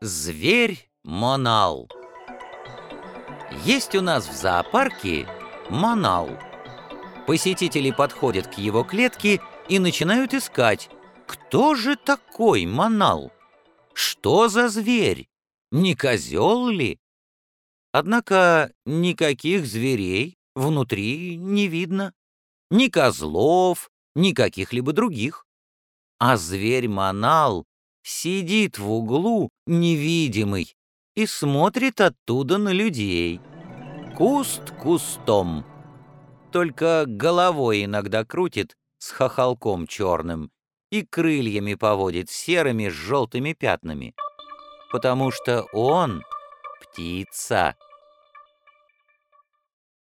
Зверь Монал Есть у нас в зоопарке Монал. Посетители подходят к его клетке и начинают искать, кто же такой Монал? Что за зверь? Не козел ли? Однако никаких зверей внутри не видно. Ни козлов, ни каких-либо других. А зверь Монал сидит в углу невидимый и смотрит оттуда на людей. Куст кустом. Только головой иногда крутит с хохолком черным и крыльями поводит серыми с желтыми пятнами. Потому что он птица.